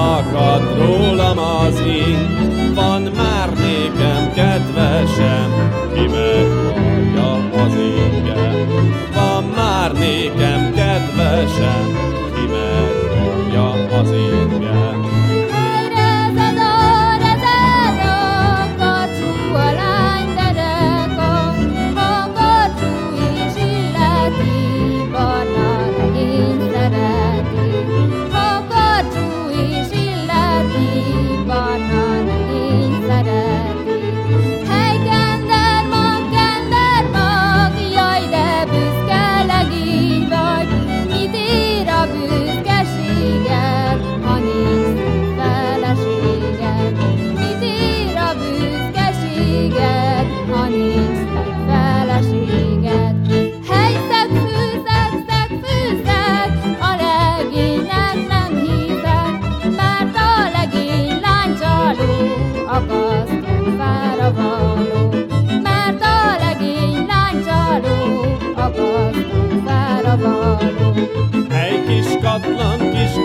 Szakad rólam az ing, van már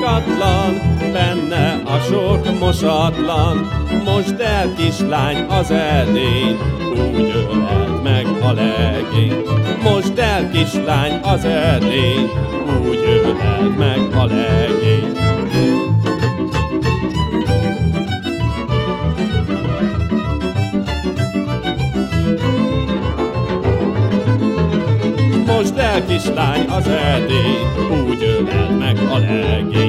mosatlan, benne a sok mosatlan. Most el kislány az edény, úgy ölelt meg a legény. Most el kislány az edény, úgy ölelt meg a legény. Most el kislány az edény, úgy ölelt meg a legény.